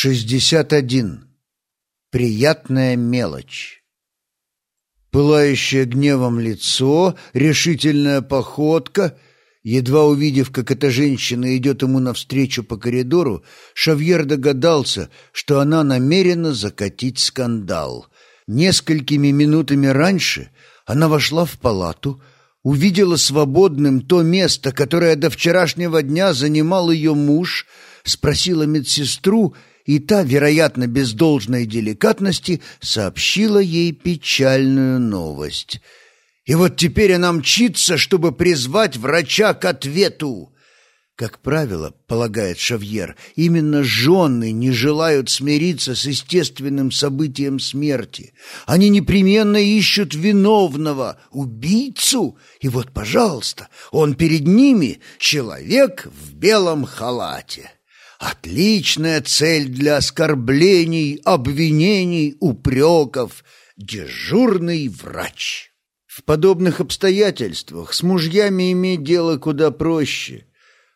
61. Приятная мелочь. Пылающее гневом лицо, решительная походка. Едва увидев, как эта женщина идет ему навстречу по коридору, Шавьер догадался, что она намерена закатить скандал. Несколькими минутами раньше она вошла в палату, увидела свободным то место, которое до вчерашнего дня занимал ее муж, спросила медсестру — и та, вероятно, без должной деликатности, сообщила ей печальную новость. И вот теперь она мчится, чтобы призвать врача к ответу. Как правило, полагает Шавьер, именно жены не желают смириться с естественным событием смерти. Они непременно ищут виновного, убийцу, и вот, пожалуйста, он перед ними человек в белом халате. Отличная цель для оскорблений, обвинений, упреков. Дежурный врач. В подобных обстоятельствах с мужьями иметь дело куда проще.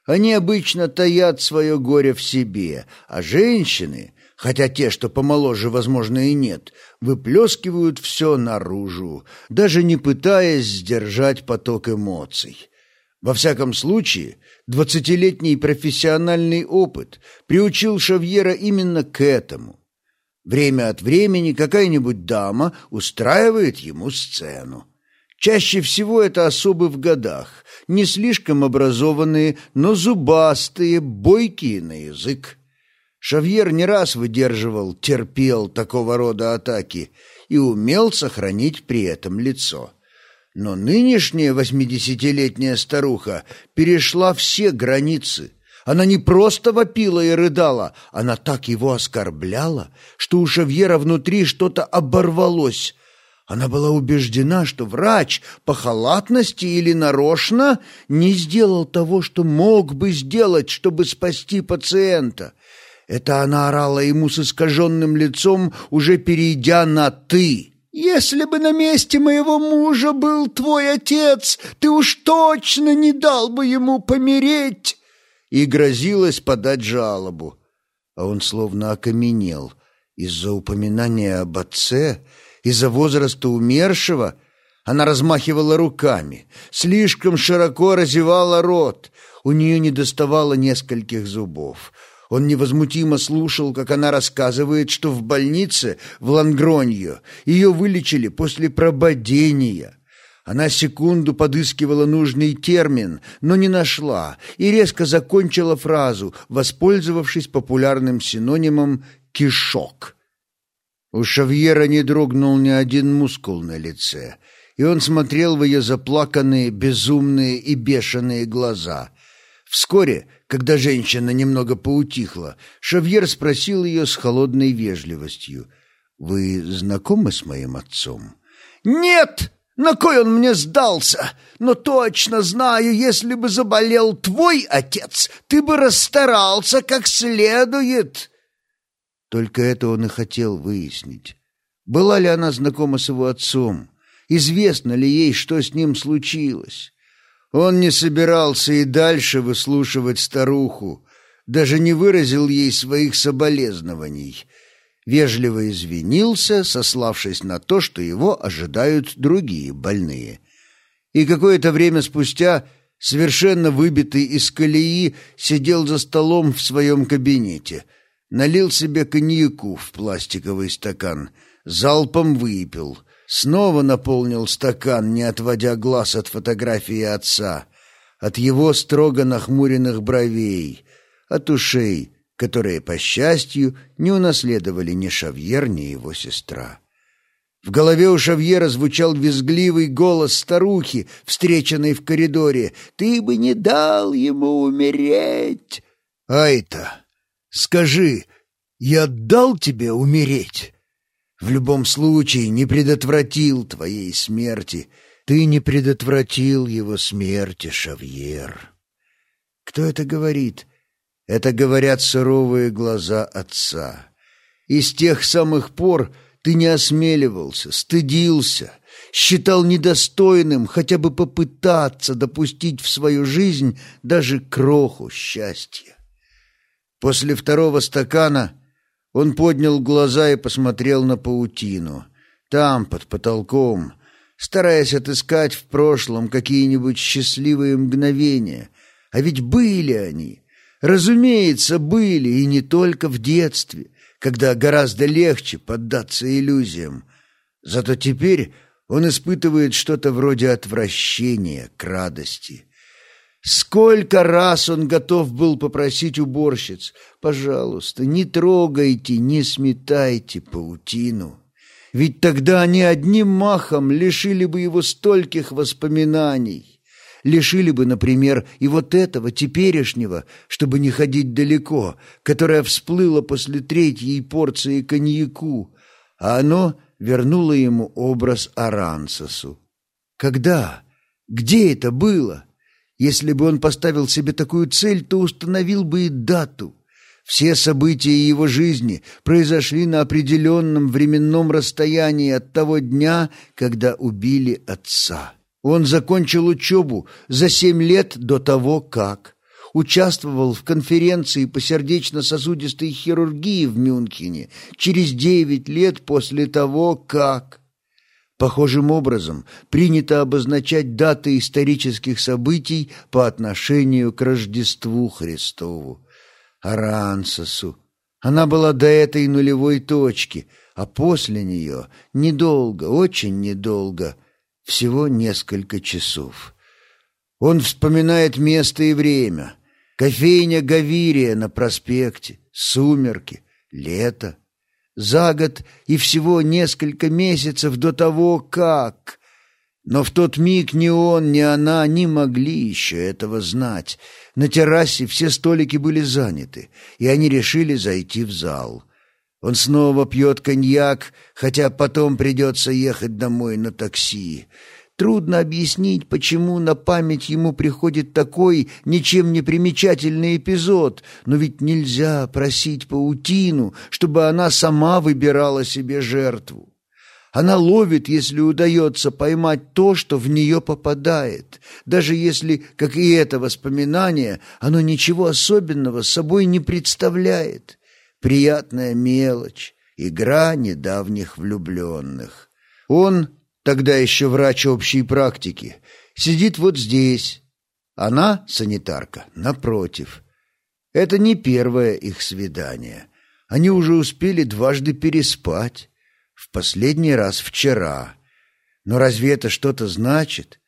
Они обычно таят свое горе в себе, а женщины, хотя те, что помоложе, возможно, и нет, выплескивают все наружу, даже не пытаясь сдержать поток эмоций. Во всяком случае, двадцатилетний профессиональный опыт приучил Шавьера именно к этому. Время от времени какая-нибудь дама устраивает ему сцену. Чаще всего это особы в годах, не слишком образованные, но зубастые, бойкие на язык. Шавьер не раз выдерживал, терпел такого рода атаки и умел сохранить при этом лицо. Но нынешняя восьмидесятилетняя старуха перешла все границы. Она не просто вопила и рыдала, она так его оскорбляла, что у Шавьера внутри что-то оборвалось. Она была убеждена, что врач по халатности или нарочно не сделал того, что мог бы сделать, чтобы спасти пациента. Это она орала ему с искаженным лицом, уже перейдя на «ты». Если бы на месте моего мужа был твой отец, ты уж точно не дал бы ему помереть!» И грозилась подать жалобу. А он словно окаменел из-за упоминания об отце, из-за возраста умершего. Она размахивала руками, слишком широко разевала рот. У нее не доставало нескольких зубов. Он невозмутимо слушал, как она рассказывает, что в больнице в Лангроньо ее вылечили после прободения. Она секунду подыскивала нужный термин, но не нашла и резко закончила фразу, воспользовавшись популярным синонимом «кишок». У Шавьера не дрогнул ни один мускул на лице, и он смотрел в ее заплаканные, безумные и бешеные глаза. Вскоре когда женщина немного поутихла, Шавьер спросил ее с холодной вежливостью. «Вы знакомы с моим отцом?» «Нет! На кой он мне сдался? Но точно знаю, если бы заболел твой отец, ты бы расстарался как следует!» Только это он и хотел выяснить. Была ли она знакома с его отцом? Известно ли ей, что с ним случилось? Он не собирался и дальше выслушивать старуху, даже не выразил ей своих соболезнований. Вежливо извинился, сославшись на то, что его ожидают другие больные. И какое-то время спустя, совершенно выбитый из колеи, сидел за столом в своем кабинете, налил себе коньяку в пластиковый стакан, залпом выпил — Снова наполнил стакан, не отводя глаз от фотографии отца, от его строго нахмуренных бровей, от ушей, которые, по счастью, не унаследовали ни Шавьер, ни его сестра. В голове у Шавьера звучал визгливый голос старухи, встреченной в коридоре. «Ты бы не дал ему умереть!» «Айта, скажи, я дал тебе умереть?» В любом случае не предотвратил твоей смерти. Ты не предотвратил его смерти, Шавьер. Кто это говорит? Это говорят суровые глаза отца. И с тех самых пор ты не осмеливался, стыдился, считал недостойным хотя бы попытаться допустить в свою жизнь даже кроху счастья. После второго стакана Он поднял глаза и посмотрел на паутину. Там, под потолком, стараясь отыскать в прошлом какие-нибудь счастливые мгновения. А ведь были они. Разумеется, были, и не только в детстве, когда гораздо легче поддаться иллюзиям. Зато теперь он испытывает что-то вроде отвращения к радости. Сколько раз он готов был попросить уборщиц, «Пожалуйста, не трогайте, не сметайте паутину». Ведь тогда они одним махом лишили бы его стольких воспоминаний. Лишили бы, например, и вот этого теперешнего, чтобы не ходить далеко, которое всплыло после третьей порции коньяку, а оно вернуло ему образ Арансасу. Когда? Где это было? Если бы он поставил себе такую цель, то установил бы и дату. Все события его жизни произошли на определенном временном расстоянии от того дня, когда убили отца. Он закончил учебу за семь лет до того, как участвовал в конференции по сердечно-сосудистой хирургии в Мюнхене через девять лет после того, как... Похожим образом принято обозначать даты исторических событий по отношению к Рождеству Христову. Арансасу. Она была до этой нулевой точки, а после нее недолго, очень недолго, всего несколько часов. Он вспоминает место и время. Кофейня Гавирия на проспекте, сумерки, лето. За год и всего несколько месяцев до того, как... Но в тот миг ни он, ни она не могли еще этого знать. На террасе все столики были заняты, и они решили зайти в зал. Он снова пьет коньяк, хотя потом придется ехать домой на такси. Трудно объяснить, почему на память ему приходит такой ничем не примечательный эпизод, но ведь нельзя просить паутину, чтобы она сама выбирала себе жертву. Она ловит, если удается поймать то, что в нее попадает, даже если, как и это воспоминание, оно ничего особенного собой не представляет. Приятная мелочь, игра недавних влюбленных. Он, тогда еще врач общей практики, сидит вот здесь. Она, санитарка, напротив. Это не первое их свидание. Они уже успели дважды переспать. В последний раз вчера. Но разве это что-то значит?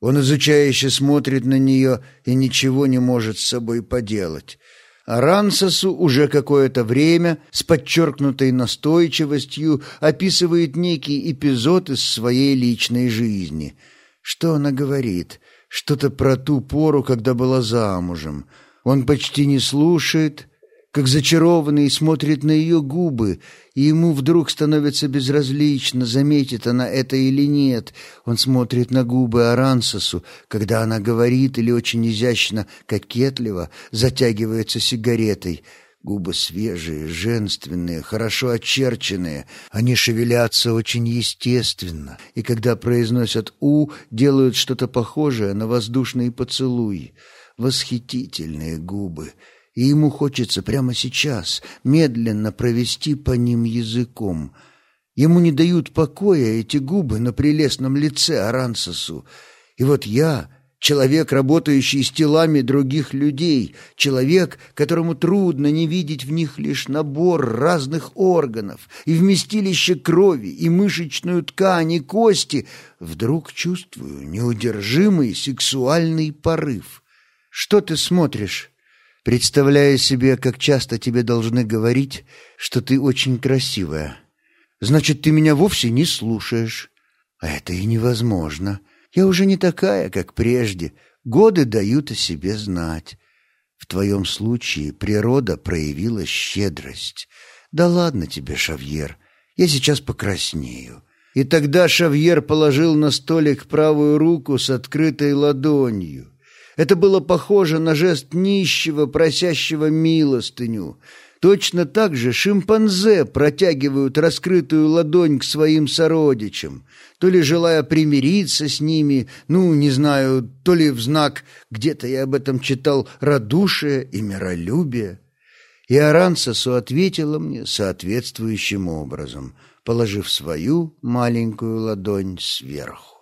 Он изучающе смотрит на нее и ничего не может с собой поделать. Рансосу уже какое-то время с подчеркнутой настойчивостью описывает некий эпизод из своей личной жизни. Что она говорит? Что-то про ту пору, когда была замужем. Он почти не слушает, как зачарованный смотрит на ее губы, и ему вдруг становится безразлично, заметит она это или нет. Он смотрит на губы Арансасу, когда она говорит или очень изящно, кокетливо затягивается сигаретой. Губы свежие, женственные, хорошо очерченные. Они шевелятся очень естественно, и когда произносят «у», делают что-то похожее на воздушный поцелуй. Восхитительные губы — и ему хочется прямо сейчас медленно провести по ним языком. Ему не дают покоя эти губы на прелестном лице Арансасу. И вот я, человек, работающий с телами других людей, человек, которому трудно не видеть в них лишь набор разных органов и вместилище крови, и мышечную ткань, и кости, вдруг чувствую неудержимый сексуальный порыв. «Что ты смотришь?» Представляя себе, как часто тебе должны говорить, что ты очень красивая. Значит, ты меня вовсе не слушаешь. А это и невозможно. Я уже не такая, как прежде. Годы дают о себе знать. В твоем случае природа проявила щедрость. Да ладно тебе, Шавьер, я сейчас покраснею. И тогда Шавьер положил на столик правую руку с открытой ладонью. Это было похоже на жест нищего, просящего милостыню. Точно так же шимпанзе протягивают раскрытую ладонь к своим сородичам, то ли желая примириться с ними, ну, не знаю, то ли в знак, где-то я об этом читал, радушия и миролюбия. И Арансасу ответила мне соответствующим образом, положив свою маленькую ладонь сверху.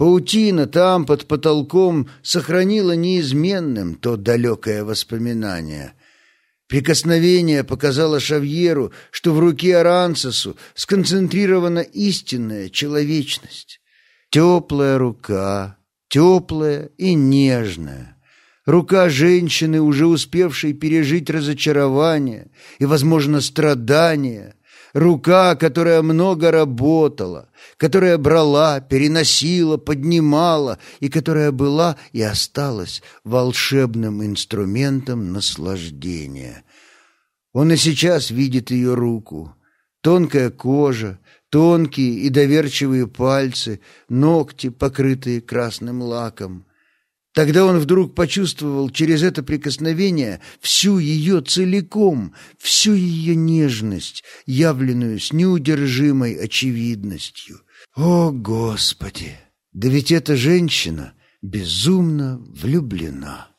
Паутина там, под потолком, сохранила неизменным то далекое воспоминание. Прикосновение показало Шавьеру, что в руке Арансасу сконцентрирована истинная человечность. Теплая рука, теплая и нежная. Рука женщины, уже успевшей пережить разочарование и, возможно, страдания. Рука, которая много работала, которая брала, переносила, поднимала и которая была и осталась волшебным инструментом наслаждения. Он и сейчас видит ее руку. Тонкая кожа, тонкие и доверчивые пальцы, ногти, покрытые красным лаком. Тогда он вдруг почувствовал через это прикосновение всю ее целиком, всю ее нежность, явленную с неудержимой очевидностью. О, Господи! Да ведь эта женщина безумно влюблена.